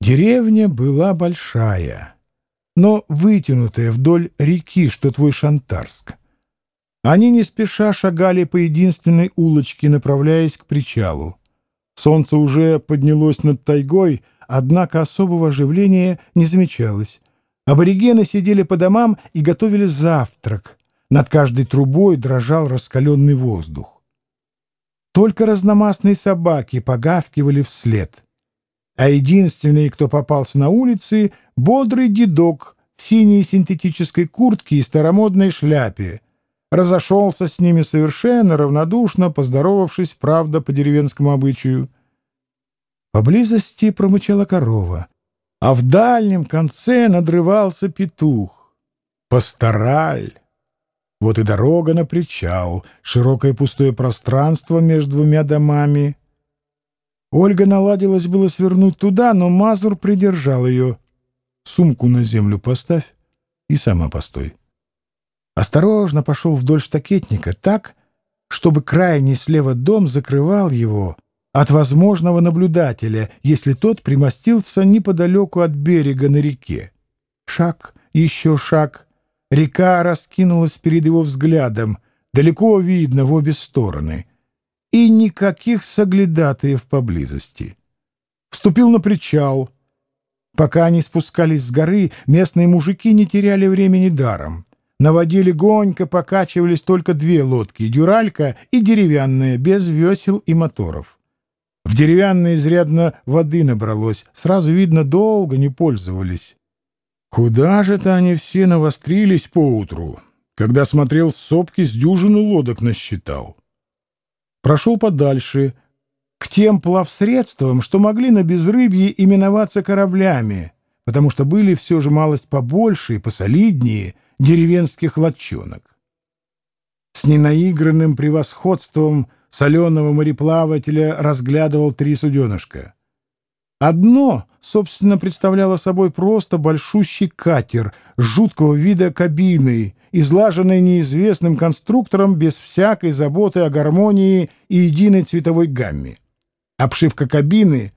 Деревня была большая, но вытянутая вдоль реки, что твой Шантарск. Они не спеша шагали по единственной улочке, направляясь к причалу. Солнце уже поднялось над тайгой, однако особого оживления не замечалось. Аборигены сидели по домам и готовили завтрак. Над каждой трубой дрожал раскаленный воздух. Только разномастные собаки погавкивали вслед. А единственный, кто попался на улице, — бодрый дедок в синей синтетической куртке и старомодной шляпе. Разошелся с ними совершенно равнодушно, поздоровавшись, правда, по деревенскому обычаю. Поблизости промычала корова, а в дальнем конце надрывался петух. Пастораль! Вот и дорога на причал, широкое пустое пространство между двумя домами. Ольга наладилась было свернуть туда, но Мазур придержал ее. «Сумку на землю поставь и сама постой». Осторожно пошел вдоль штакетника так, чтобы крайний слева дом закрывал его от возможного наблюдателя, если тот примостился неподалеку от берега на реке. Шаг, еще шаг — Река раскинулась перед его взглядом, далеко видно в обе стороны. И никаких соглядатаев поблизости. Вступил на причал. Пока они спускались с горы, местные мужики не теряли времени даром. На воде покачивались только две лодки — дюралька и деревянная, без весел и моторов. В деревянной изрядно воды набралось, сразу видно, долго не пользовались. Куда же-то они все навострились поутру, когда смотрел сопки с дюжину лодок насчитал? Прошел подальше, к тем плавсредствам, что могли на безрыбье именоваться кораблями, потому что были все же малость побольше и посолиднее деревенских лодчонок. С ненаигранным превосходством соленого мореплавателя разглядывал три суденышка — Одно, собственно, представляло собой просто большущий катер жуткого вида кабины, излаженный неизвестным конструктором без всякой заботы о гармонии и единой цветовой гамме. Обшивка кабины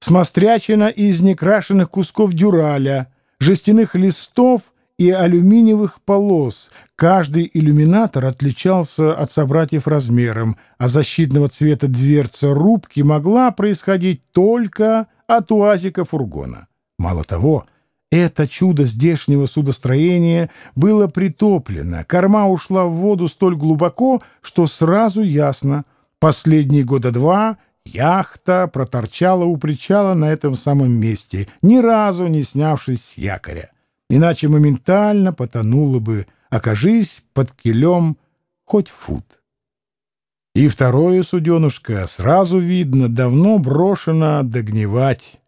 смострячена из некрашенных кусков дюраля, жестяных листов и алюминиевых полос. Каждый иллюминатор отличался от собратьев размером, а защитного цвета дверца рубки могла происходить только от уазика фургона. Мало того, это чудо здешнего судостроения было притоплено, корма ушла в воду столь глубоко, что сразу ясно, последние года два яхта проторчала у причала на этом самом месте, ни разу не снявшись с якоря иначе моментально потонула бы, окажись под килем хоть фут. И второе суденушка, сразу видно, давно брошено догнивать.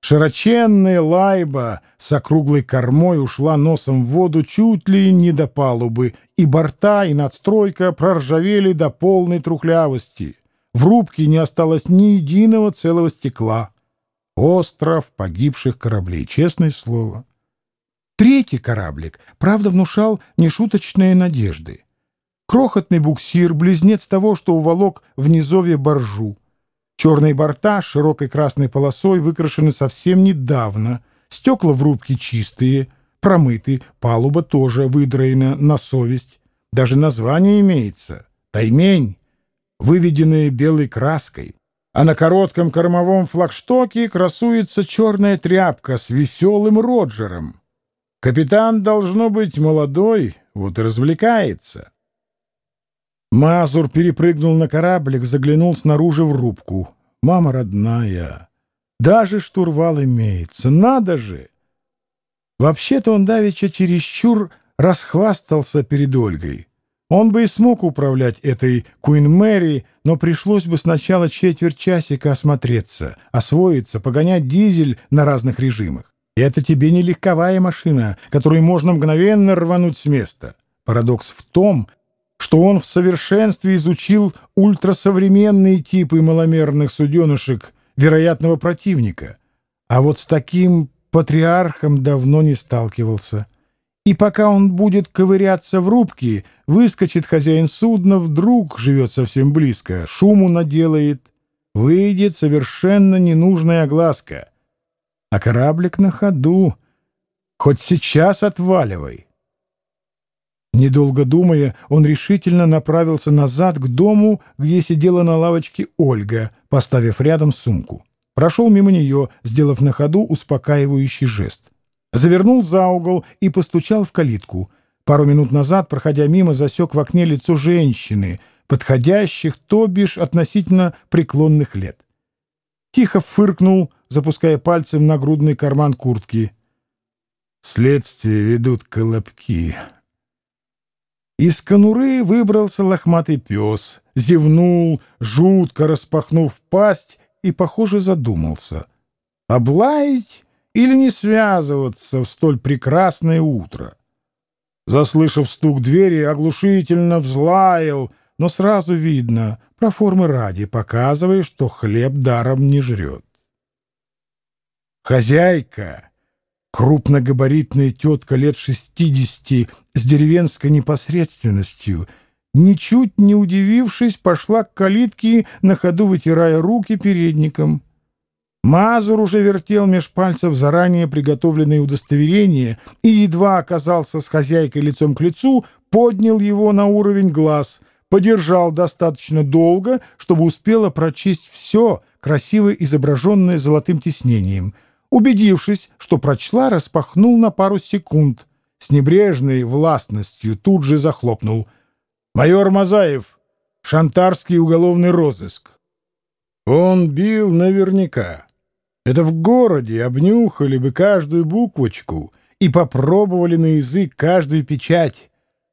Широченная лайба с округлой кормой ушла носом в воду чуть ли не до палубы, и борта, и надстройка проржавели до полной трухлявости. В рубке не осталось ни единого целого стекла. Остров погибших кораблей, честное слово. Третий кораблик, правда, внушал нешуточные надежды. Крохотный буксир, близнец того, что уволок в низовье боржу. Черные борта с широкой красной полосой выкрашены совсем недавно, стекла в рубке чистые, промыты, палуба тоже выдраена на совесть. Даже название имеется — «Таймень», выведенное белой краской. А на коротком кормовом флагштоке красуется черная тряпка с веселым Роджером. Капитан, должно быть, молодой, вот и развлекается. Мазур перепрыгнул на кораблик, заглянул снаружи в рубку. Мама родная, даже штурвал имеется, надо же! Вообще-то он давеча чересчур расхвастался перед Ольгой. Он бы и смог управлять этой Куин Мэри, но пришлось бы сначала четверть часика осмотреться, освоиться, погонять дизель на разных режимах. Это тебе не легковая машина, которой можно мгновенно рвануть с места. Парадокс в том, что он в совершенстве изучил ультрасовременные типы маломерных суденышек вероятного противника, а вот с таким патриархом давно не сталкивался. И пока он будет ковыряться в рубке, выскочит хозяин судна, вдруг живет совсем близко, шуму наделает, выйдет совершенно ненужная огласка — а кораблик на ходу. Хоть сейчас отваливай. Недолго думая, он решительно направился назад к дому, где сидела на лавочке Ольга, поставив рядом сумку. Прошел мимо нее, сделав на ходу успокаивающий жест. Завернул за угол и постучал в калитку. Пару минут назад, проходя мимо, засек в окне лицо женщины, подходящих, то бишь относительно преклонных лет. Тихо фыркнул, запуская пальцем на грудный карман куртки. «Следствие ведут колобки», из конуры выбрался лохматый пес, зевнул, жутко распахнув пасть и, похоже, задумался. Облаять или не связываться в столь прекрасное утро? Заслышав стук двери, оглушительно взлаял, но сразу видно, про формы ради, показывая, что хлеб даром не жрет. «Хозяйка!» Крупногабаритная тетка лет шестидесяти с деревенской непосредственностью, ничуть не удивившись, пошла к калитке, на ходу вытирая руки передником. Мазур уже вертел меж пальцев заранее приготовленное удостоверение и едва оказался с хозяйкой лицом к лицу, поднял его на уровень глаз, подержал достаточно долго, чтобы успела прочесть все, красиво изображенное золотым тиснением — Убедившись, что прочла, распахнул на пару секунд. С небрежной властностью тут же захлопнул. «Майор Мазаев, шантарский уголовный розыск». Он бил наверняка. Это в городе обнюхали бы каждую буквочку и попробовали на язык каждую печать.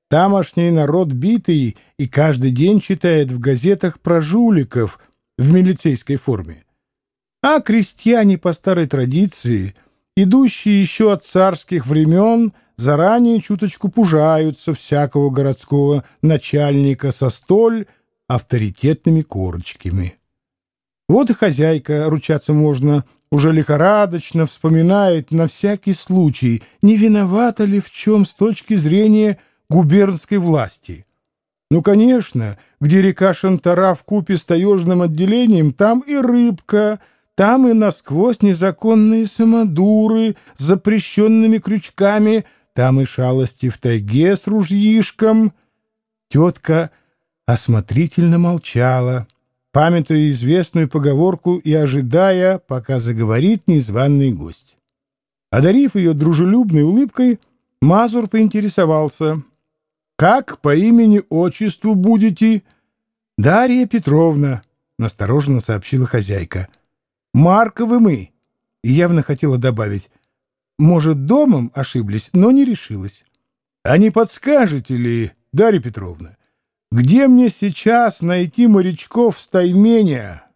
Тамошний народ битый и каждый день читает в газетах про жуликов в милицейской форме. А крестьяне по старой традиции, идущие еще от царских времен, заранее чуточку пужаются всякого городского начальника со столь авторитетными корочками. Вот и хозяйка, ручаться можно, уже лихорадочно вспоминает на всякий случай, не виновата ли в чем с точки зрения губернской власти. Ну, конечно, где река Шантара в купе с таежным отделением, там и рыбка — там и насквозь незаконные самодуры с запрещенными крючками, там и шалости в тайге с ружьишком. Тетка осмотрительно молчала, памятуя известную поговорку и ожидая, пока заговорит незваный гость. Одарив ее дружелюбной улыбкой, Мазур поинтересовался. «Как по имени-отчеству будете?» «Дарья Петровна», — настороженно сообщила хозяйка. Марковы мы. Явно хотела добавить. Может, домом ошиблись, но не решилась. А не подскажете ли, Дарья Петровна, где мне сейчас найти морячков с Тайменя?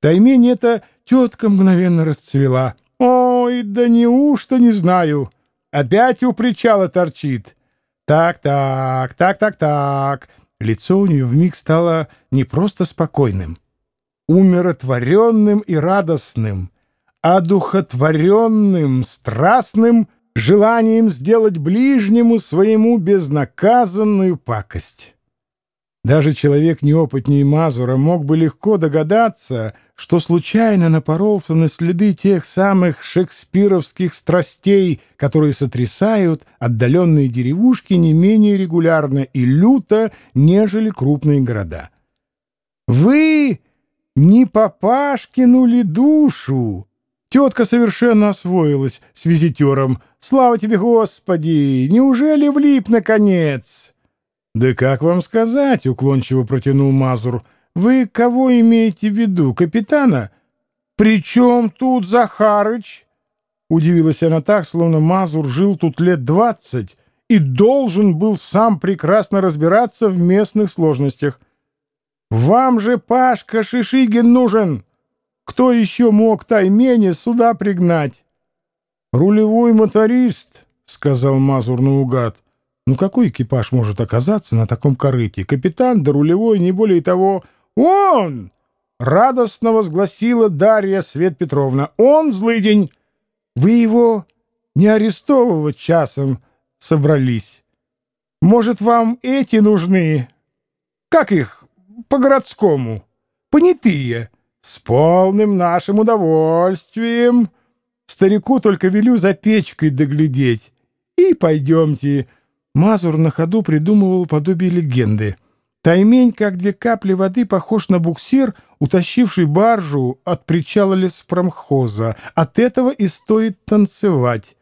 Таймень это тетка мгновенно расцвела. Ой, да неужто не знаю. Опять у причала торчит. Так-так, так-так-так. Лицо у нее вмиг стало не просто спокойным, умиротворенным и радостным, одухотворенным, страстным желанием сделать ближнему своему безнаказанную пакость. Даже человек неопытнее Мазура мог бы легко догадаться, что случайно напоролся на следы тех самых шекспировских страстей, которые сотрясают отдаленные деревушки не менее регулярно и люто, нежели крупные города. «Вы...» Не папашкину ли душу? Тетка совершенно освоилась с визитером. Слава тебе, Господи! Неужели влип, наконец? Да как вам сказать, уклончиво протянул Мазур. Вы кого имеете в виду, капитана? При чем тут Захарыч? Удивилась она так, словно Мазур жил тут лет двадцать и должен был сам прекрасно разбираться в местных сложностях. Вам же Пашка Шишигин нужен! Кто еще мог Таймене сюда пригнать? Рулевой моторист, — сказал Мазур наугад. Ну какой экипаж может оказаться на таком корыте? Капитан да рулевой, не более того. Он! — радостно возгласила Дарья Свет Петровна. Он злый день. Вы его не арестовывать часом собрались. Может, вам эти нужны? Как их? По-городскому, понятые, с полным нашим удовольствием. Старику только велю за печкой доглядеть. И пойдемте. Мазур на ходу придумывал подобие легенды. Таймень, как две капли воды, похож на буксир, утащивший баржу от причала леспромхоза. От этого и стоит танцевать.